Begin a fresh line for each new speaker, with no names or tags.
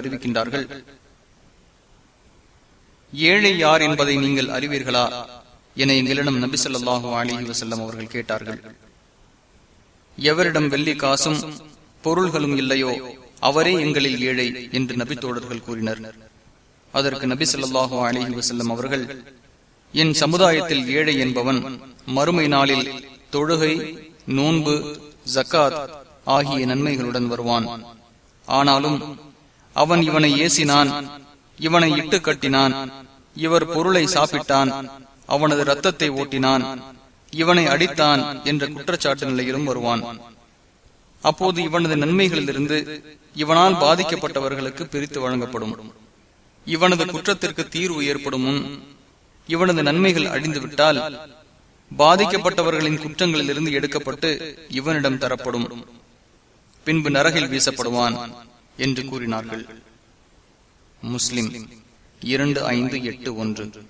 அறிவிக்கின்றார்கள் ஏழை யார் என்பதை நீங்கள் அறிவீர்களா? என எங்களிடம் நபி சொல்லாஹு அலி வசல்லம் அவர்கள் கேட்டார்கள். எவரிடம் வெள்ளி காசும் பொருள்களும் இல்லையோ அவரே எங்களில் ஏழை என்று நபி தோழர்கள் கூறினர். அதற்கு நபி சொல்லாஹு அலிஹி வசல்லம் அவர்கள் என் சமுதாயத்தில் ஏழை என்பவன் மறுமை நாளில் தொழுகை நோன்பு ஜக்காத் ஆகிய நன்மைகளுடன் வருவான். ஆனாலும் அவன் இவனை ஏசினான் இவனை இட்டு கட்டினான் இவர் பொருளை சாப்பிட்டான் அவனது ரத்தத்தை ஓட்டினான் இவனை அடித்தான் என்ற குற்றச்சாட்டு நிலையிலும் வருவான். அப்போது இவனது நன்மைகளிலிருந்து இவனால் பாதிக்கப்பட்டவர்களுக்கு பிரித்து வழங்கப்படும். இவனது குற்றத்திற்கு தீர்வு ஏற்படும் முன் இவனது நன்மைகள் அழிந்துவிட்டால் பாதிக்கப்பட்டவர்களின் குற்றங்களில் இருந்து எடுக்கப்பட்டு இவனிடம் தரப்படும். பின்பு நரகில் வீசப்படுவான் என்று கூறினார்கள். முஸ்லிம் இரண்டு ஐந்து எட்டு ஒன்று.